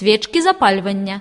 Свечки запальвання